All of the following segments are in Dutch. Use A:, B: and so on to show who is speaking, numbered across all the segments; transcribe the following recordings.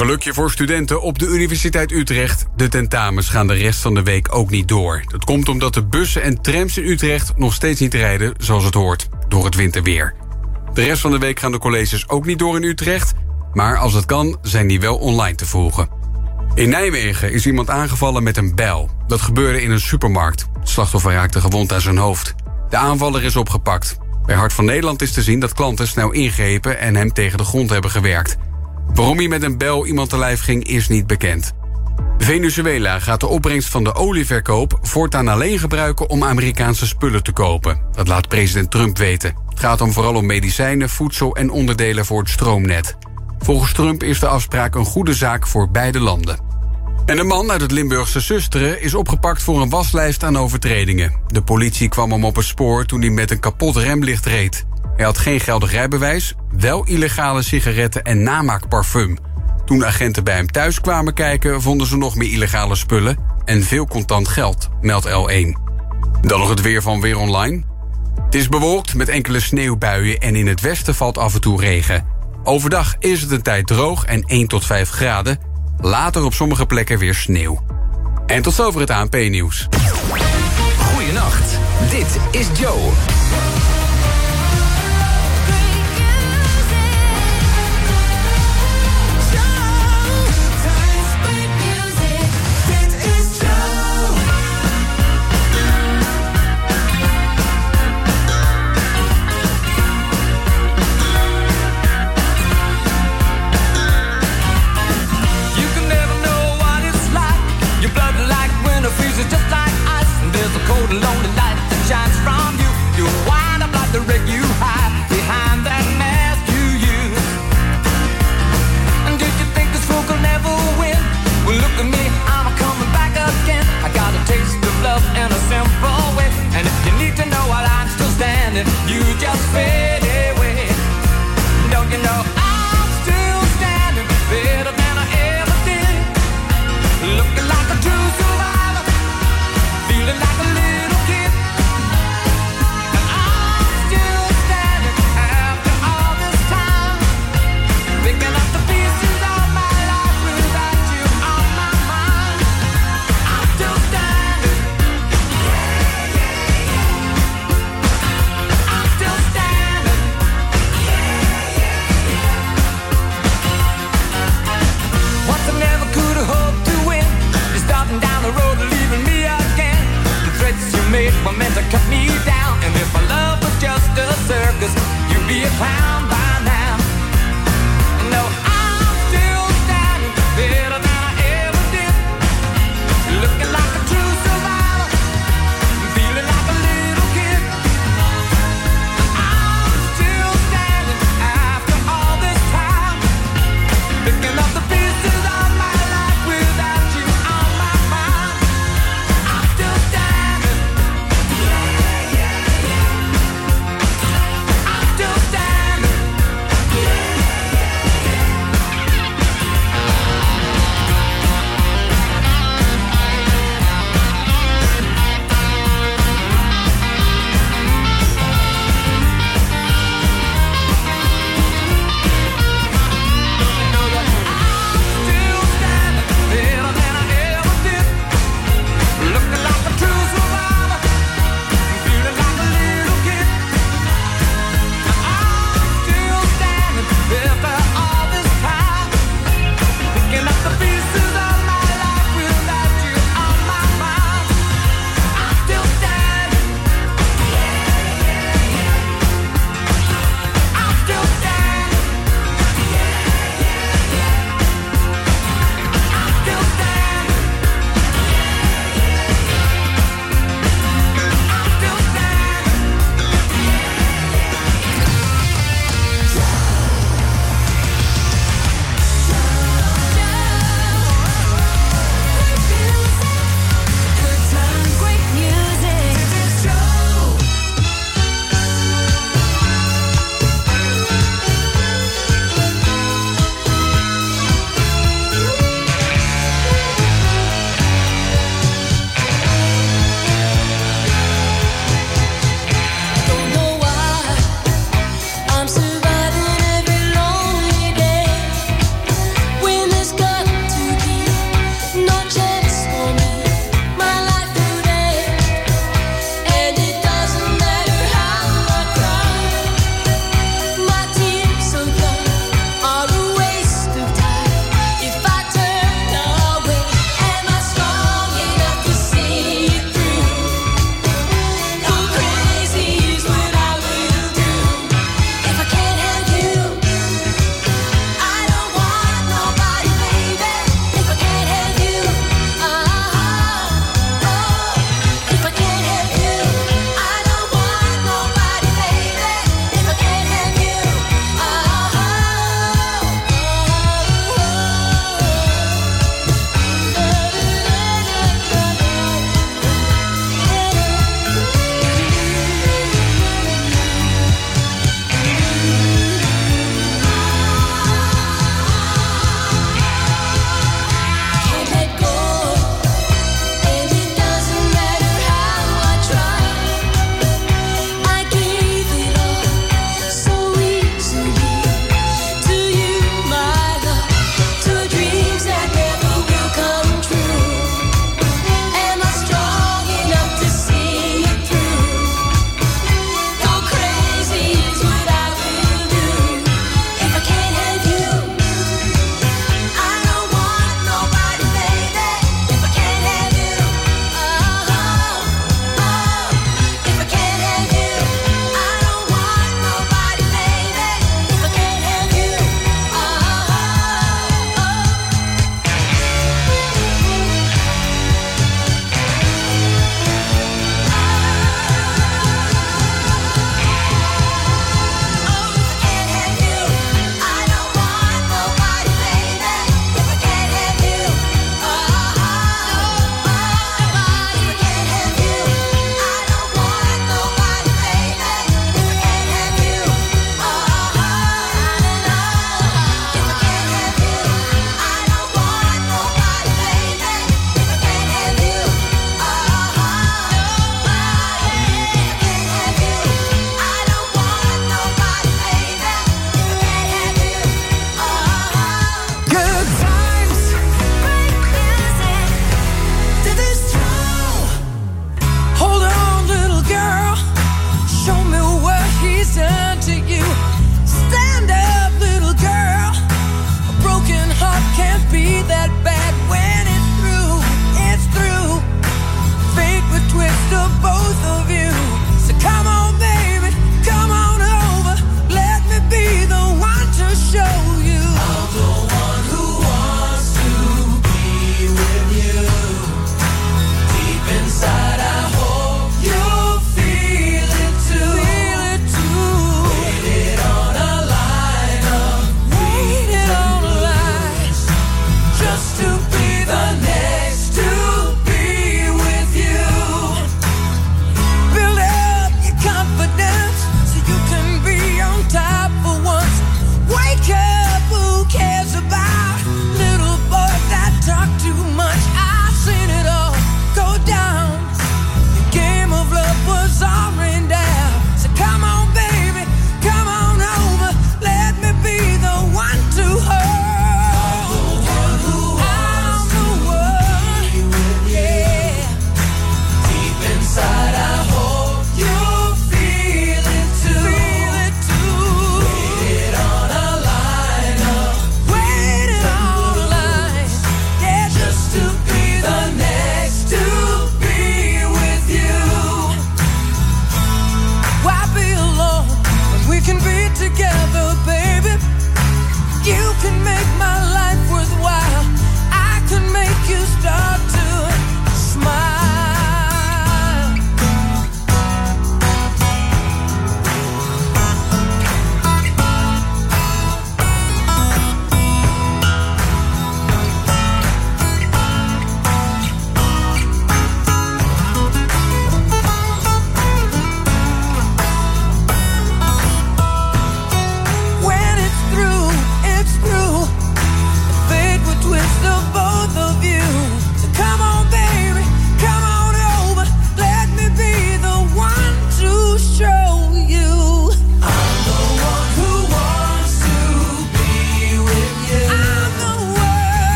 A: Gelukje voor studenten op de Universiteit Utrecht. De tentamens gaan de rest van de week ook niet door. Dat komt omdat de bussen en trams in Utrecht nog steeds niet rijden zoals het hoort, door het winterweer. De rest van de week gaan de colleges ook niet door in Utrecht... maar als het kan, zijn die wel online te volgen. In Nijmegen is iemand aangevallen met een bijl. Dat gebeurde in een supermarkt. Het slachtoffer raakte gewond aan zijn hoofd. De aanvaller is opgepakt. Bij Hart van Nederland is te zien dat klanten snel ingrepen... en hem tegen de grond hebben gewerkt. Waarom hij met een bel iemand te lijf ging, is niet bekend. Venezuela gaat de opbrengst van de olieverkoop voortaan alleen gebruiken om Amerikaanse spullen te kopen. Dat laat president Trump weten. Het gaat om vooral om medicijnen, voedsel en onderdelen voor het stroomnet. Volgens Trump is de afspraak een goede zaak voor beide landen. En een man uit het Limburgse Susteren is opgepakt voor een waslijst aan overtredingen. De politie kwam hem op een spoor toen hij met een kapot remlicht reed. Hij had geen geldig rijbewijs, wel illegale sigaretten en namaakparfum. Toen agenten bij hem thuis kwamen kijken, vonden ze nog meer illegale spullen en veel contant geld, meldt L1. Dan nog het weer van Weer Online. Het is bewolkt met enkele sneeuwbuien en in het westen valt af en toe regen. Overdag is het een tijd droog en 1 tot 5 graden. Later op sommige plekken weer sneeuw. En tot zover het ANP-nieuws.
B: Goedenacht, dit is Joe.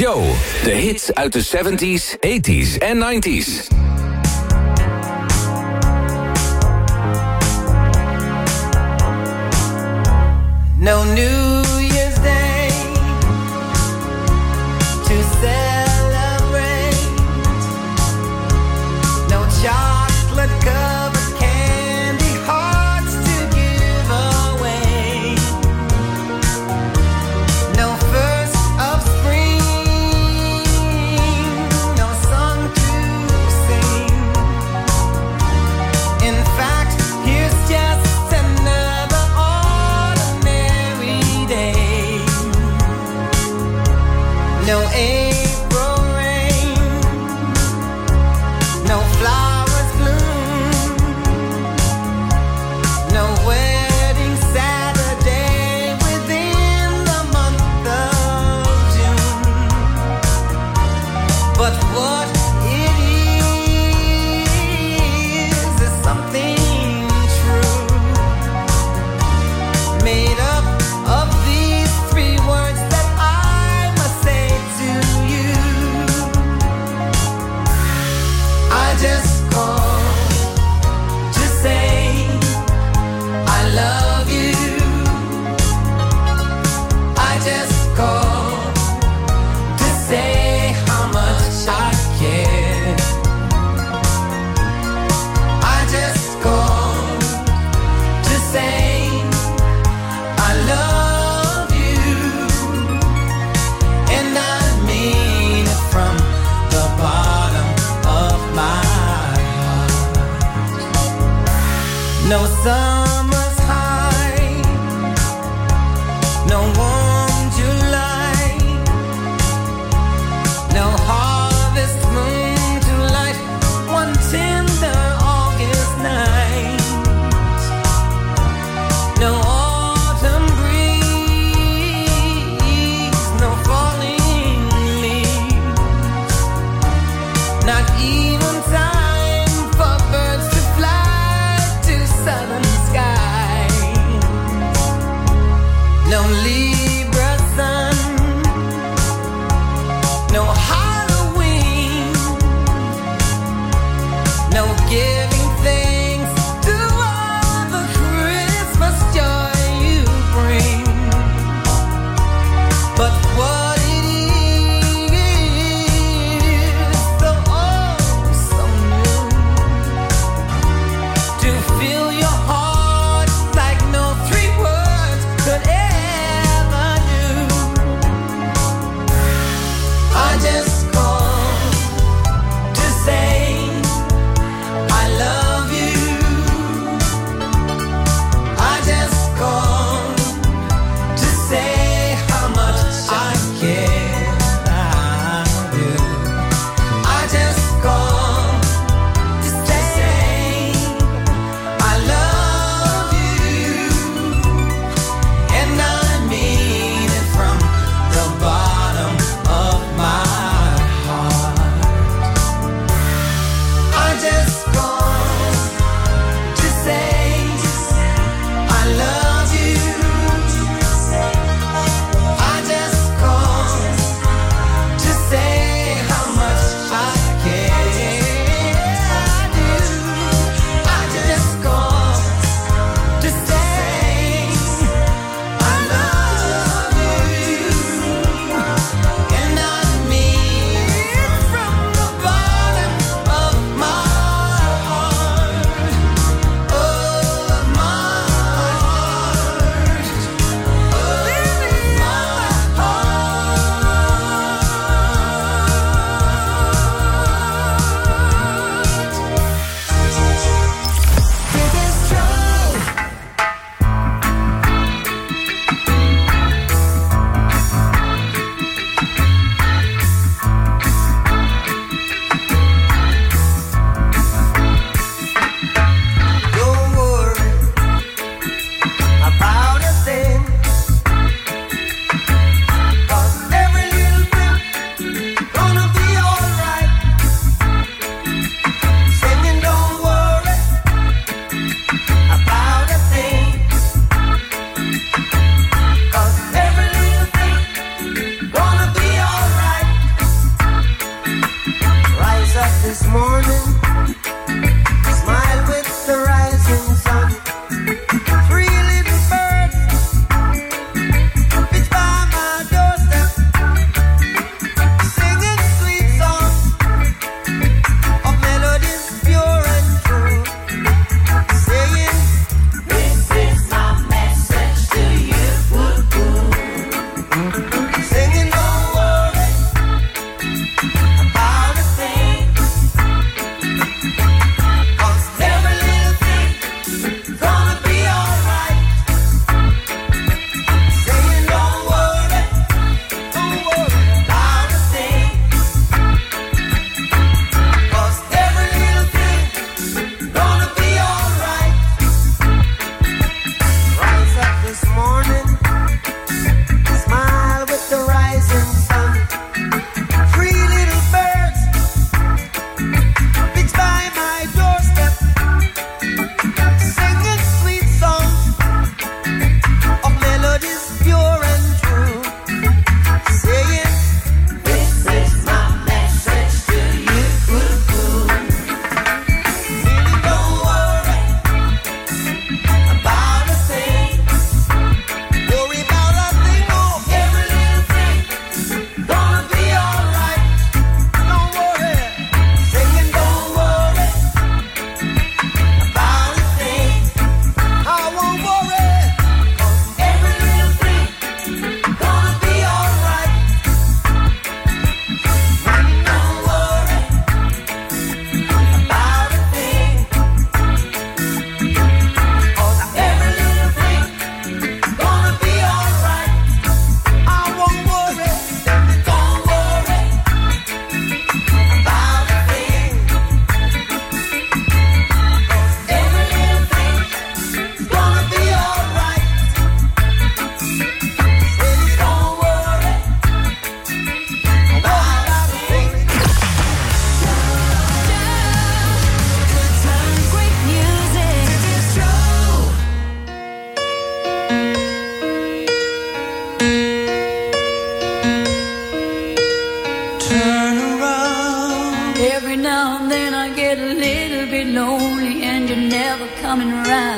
C: Joe. De hits uit de 70s, 80s en 90s.
D: No new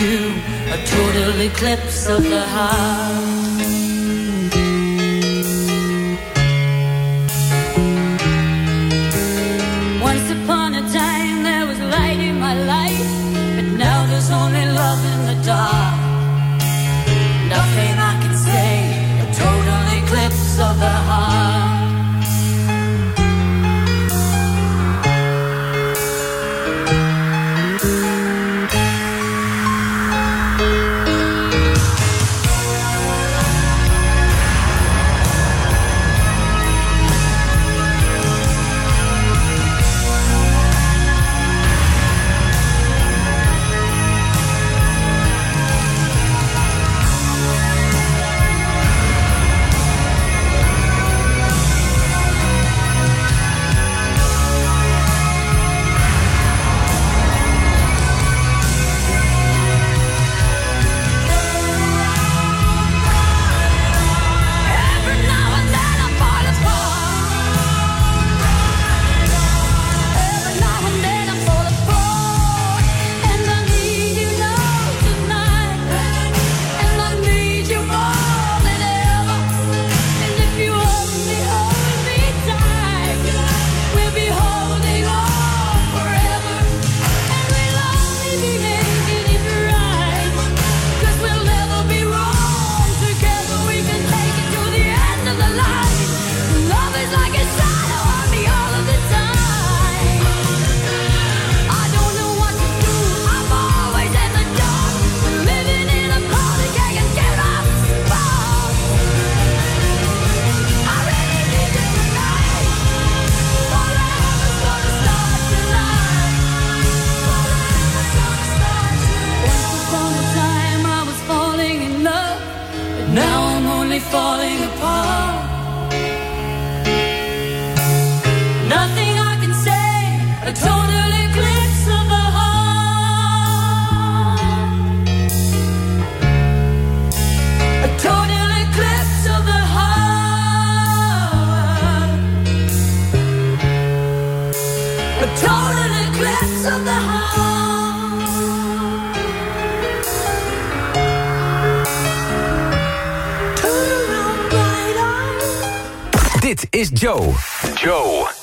E: do a total eclipse of the heart.
C: Dit is Joe. Joe.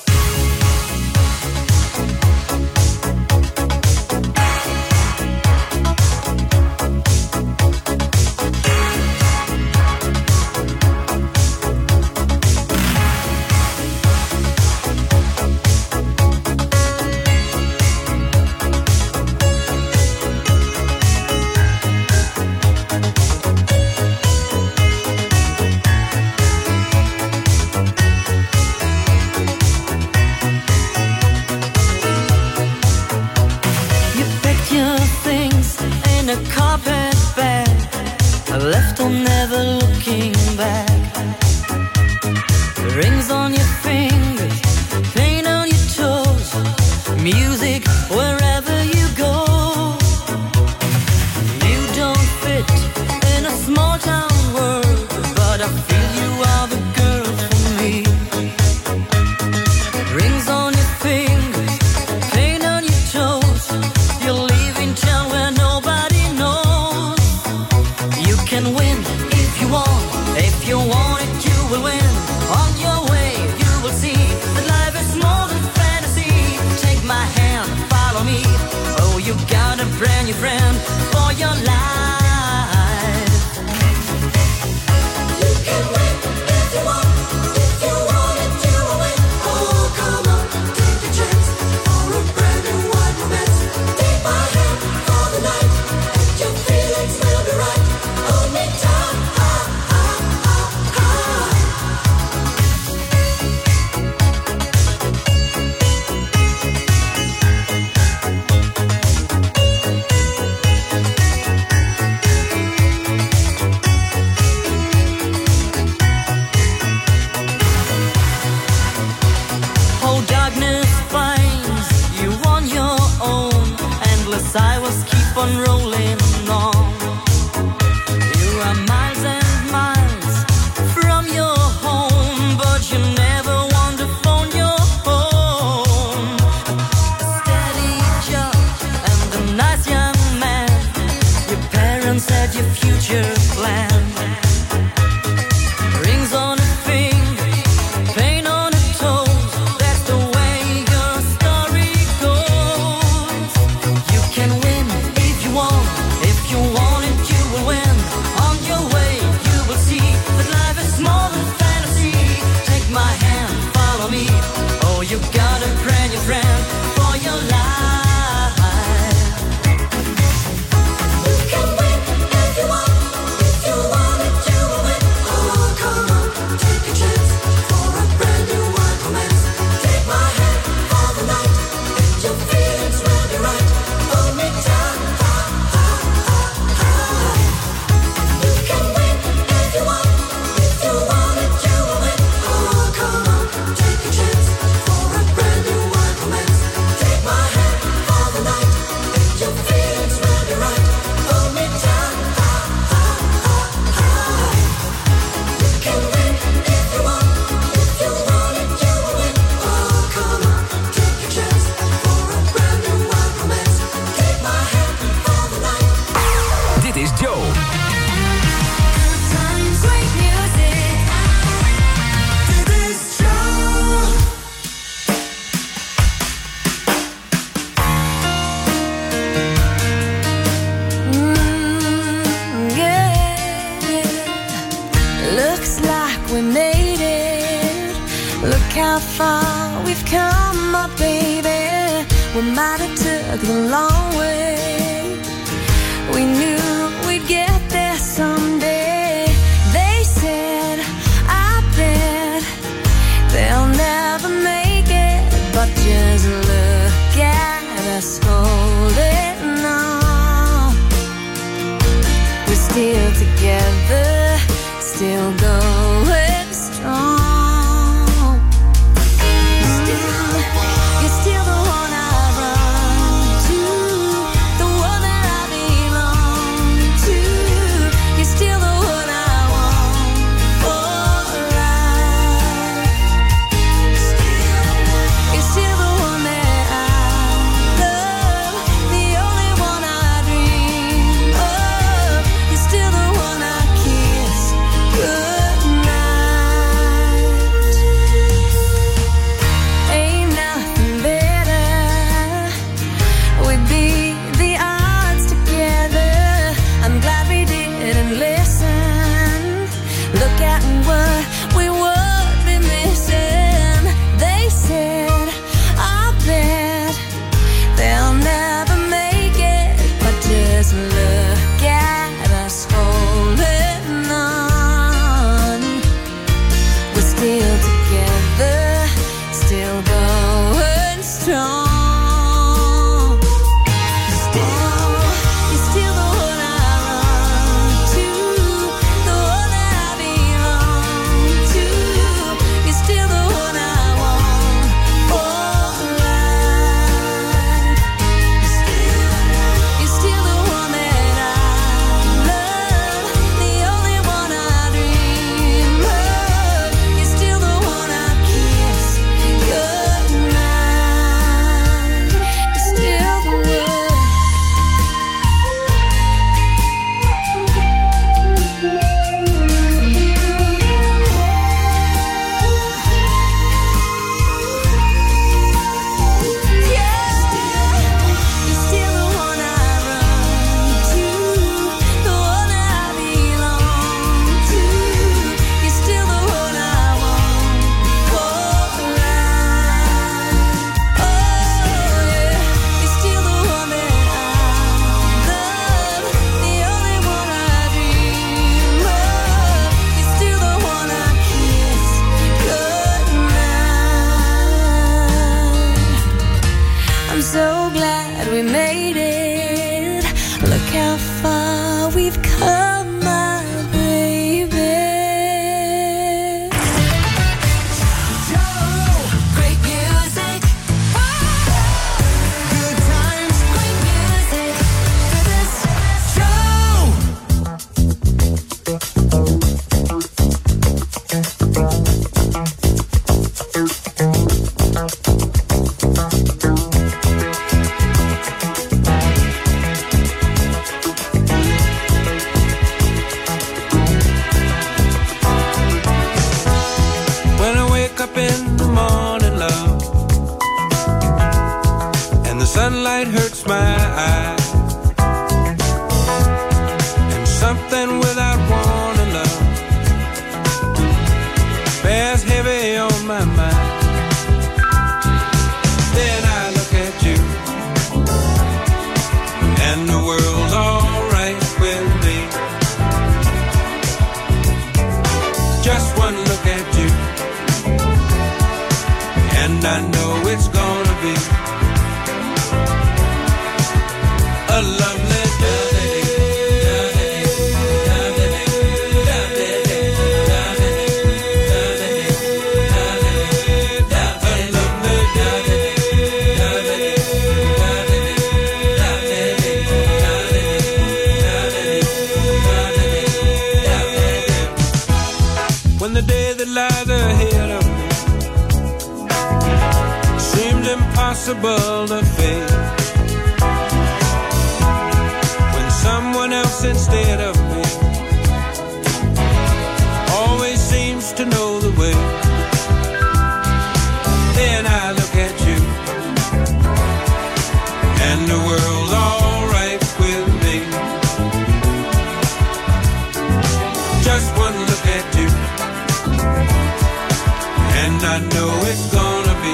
F: I
G: know it's gonna be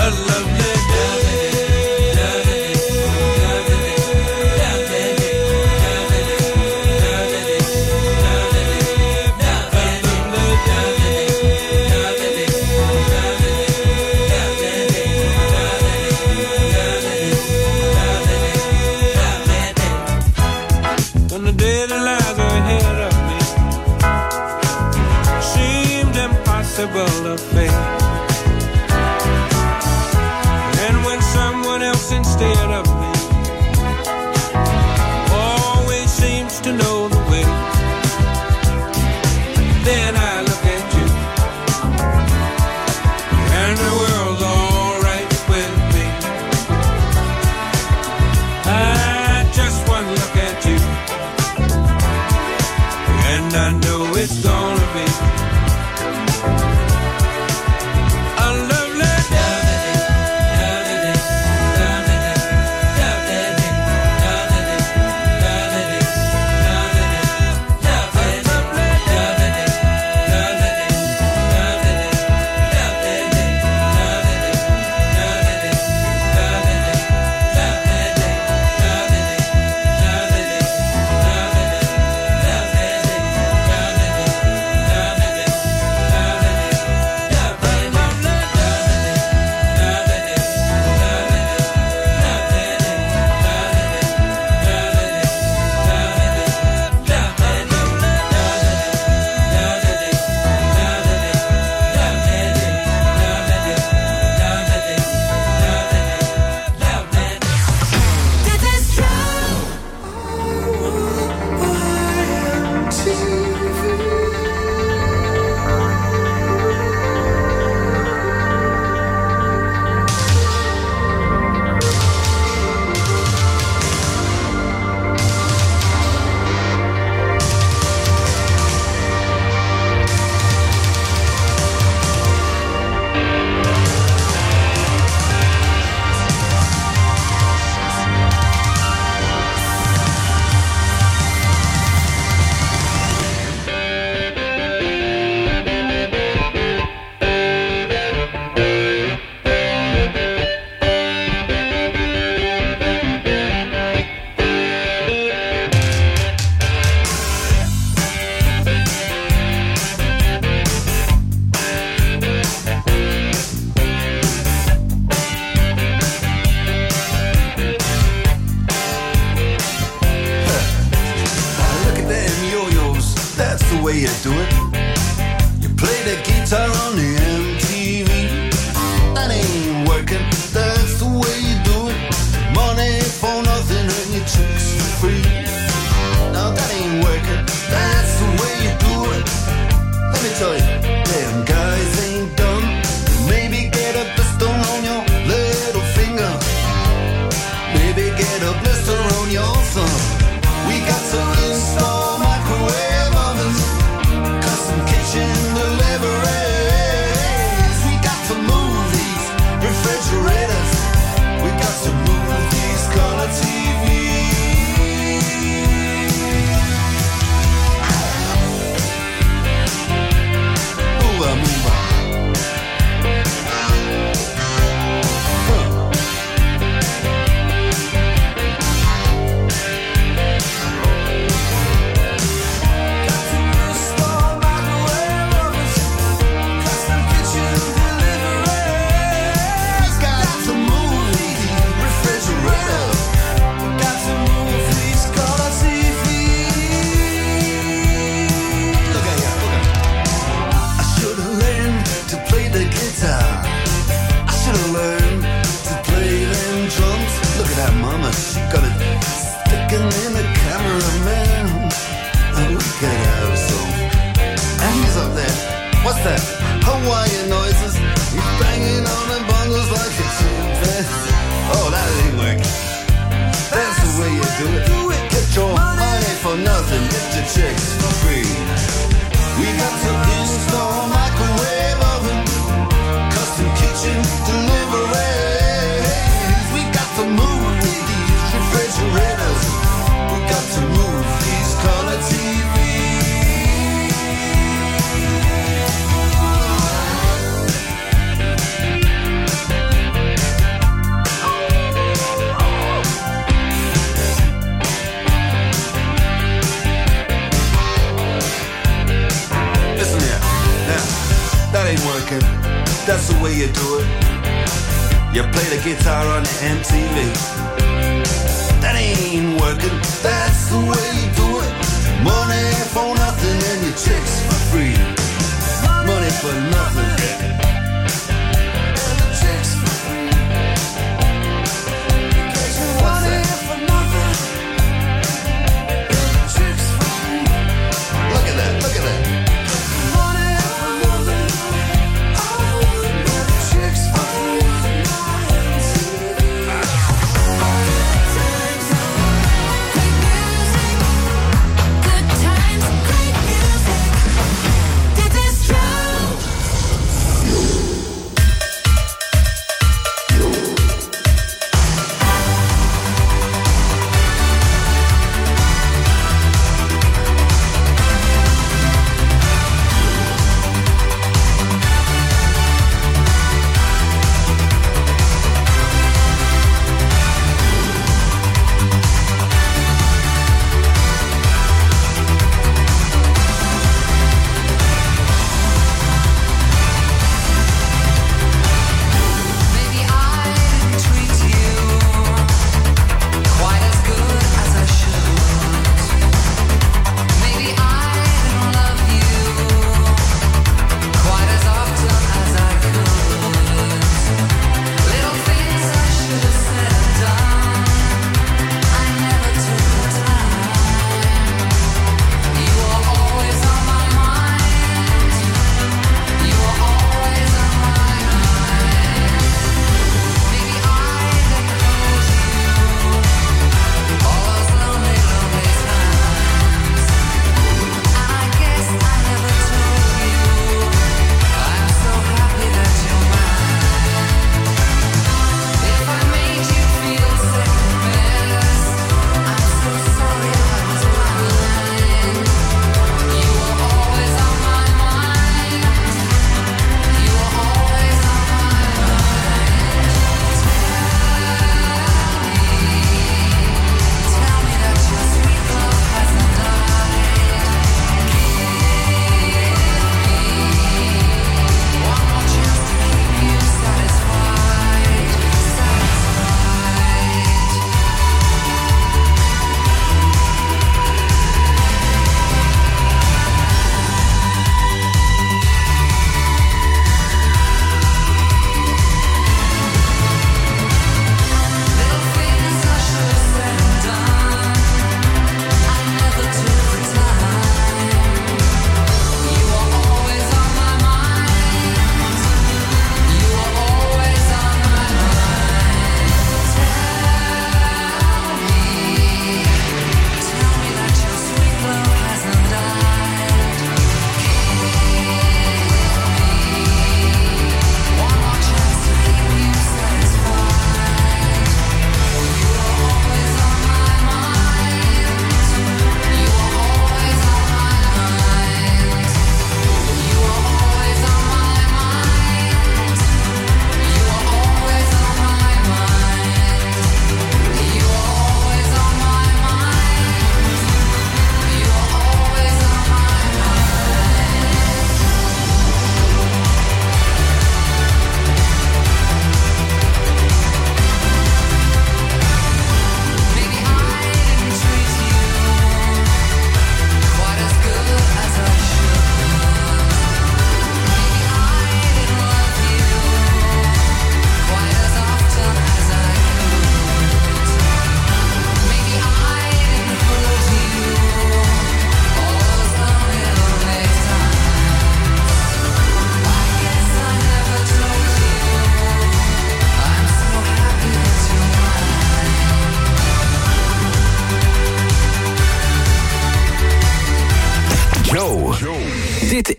G: a lovely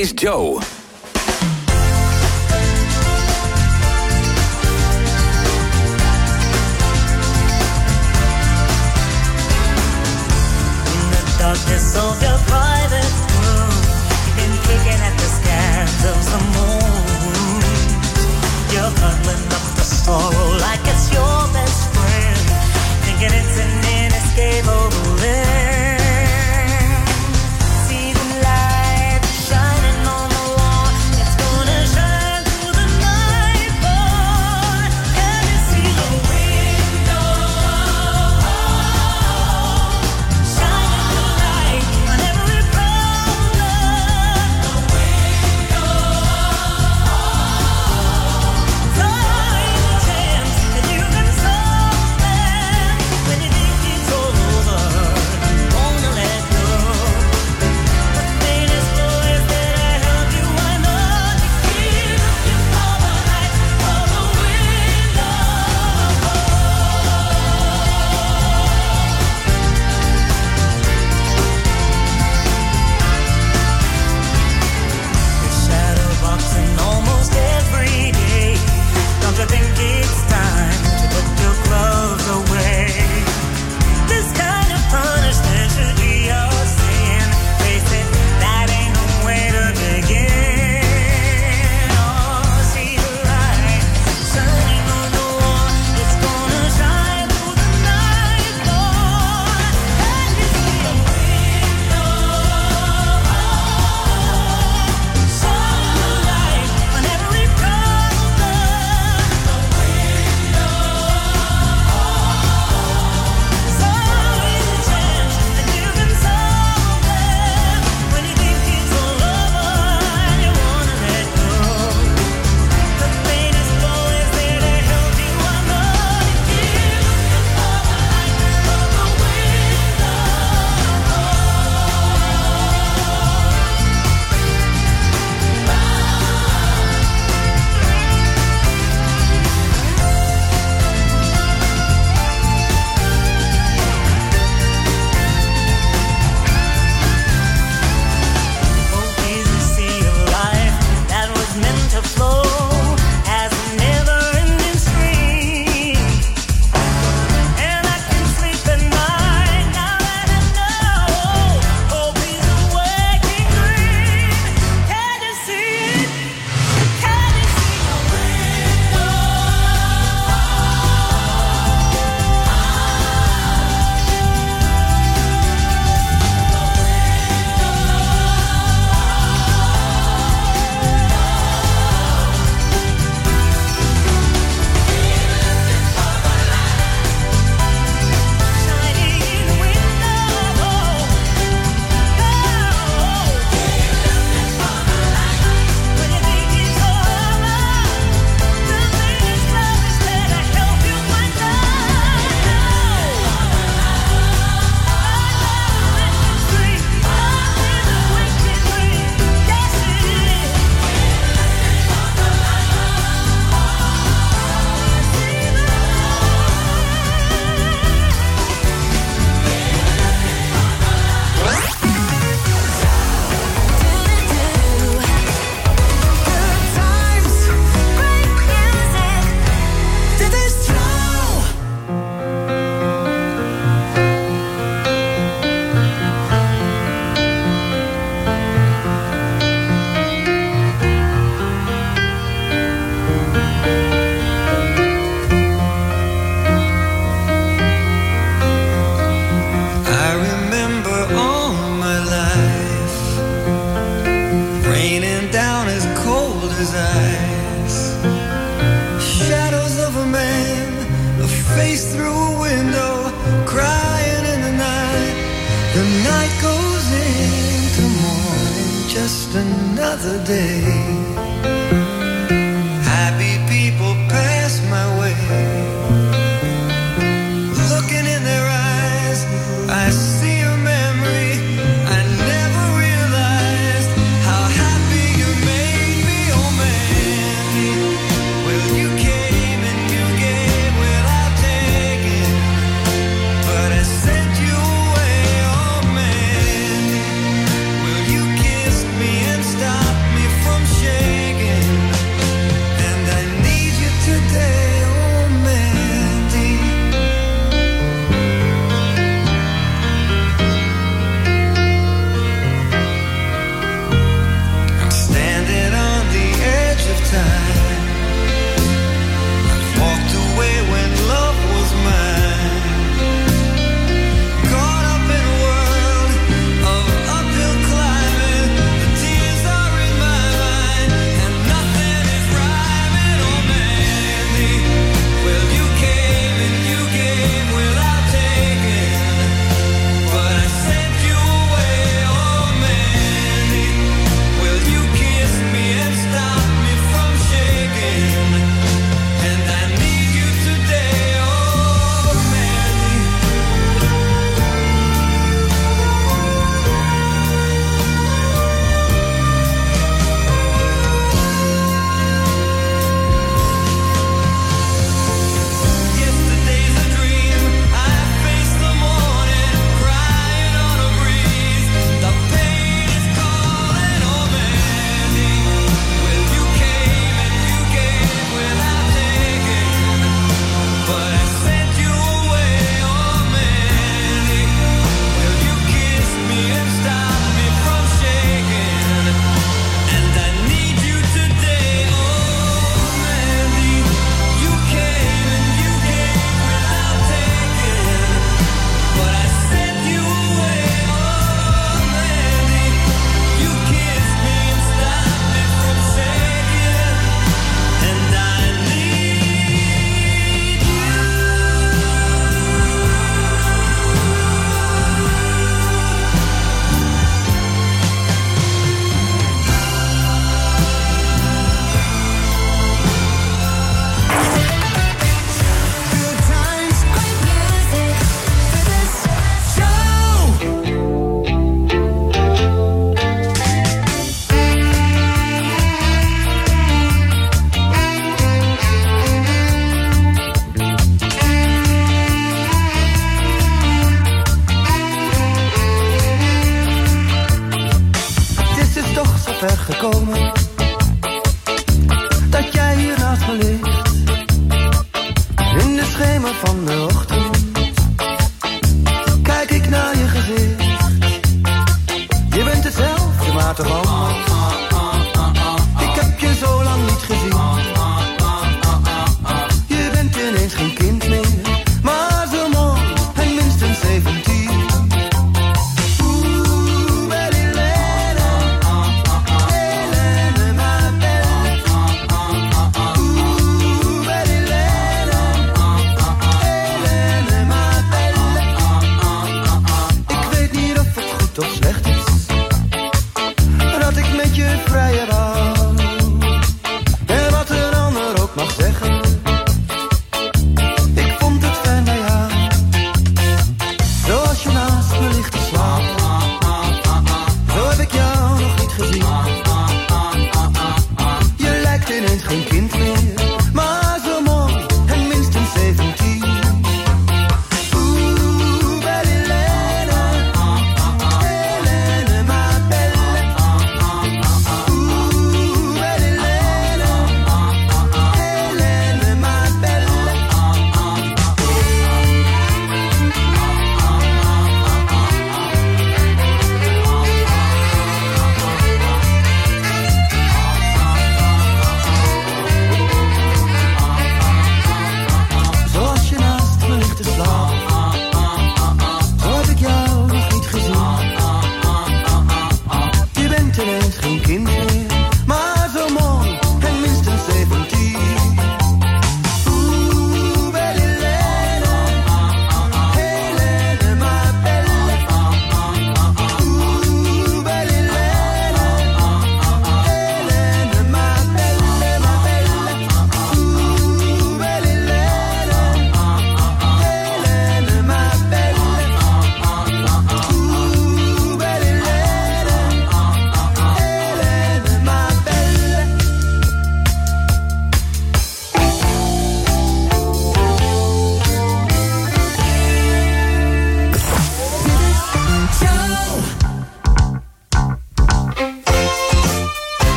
C: is Joe.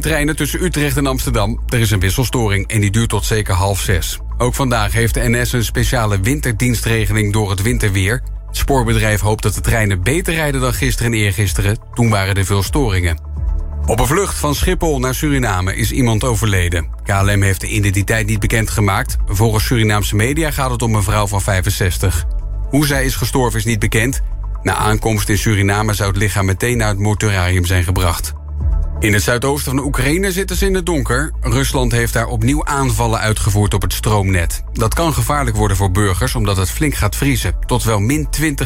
A: Treinen tussen Utrecht en Amsterdam. Er is een wisselstoring en die duurt tot zeker half zes. Ook vandaag heeft de NS een speciale winterdienstregeling door het winterweer. Het spoorbedrijf hoopt dat de treinen beter rijden dan gisteren en eergisteren. Toen waren er veel storingen. Op een vlucht van Schiphol naar Suriname is iemand overleden. KLM heeft de identiteit niet bekendgemaakt. Volgens Surinaamse media gaat het om een vrouw van 65. Hoe zij is gestorven is niet bekend. Na aankomst in Suriname zou het lichaam meteen naar het mortuarium zijn gebracht. In het zuidoosten van Oekraïne zitten ze in het donker. Rusland heeft daar opnieuw aanvallen uitgevoerd op het stroomnet. Dat kan gevaarlijk worden voor burgers omdat het flink gaat vriezen. Tot wel min 20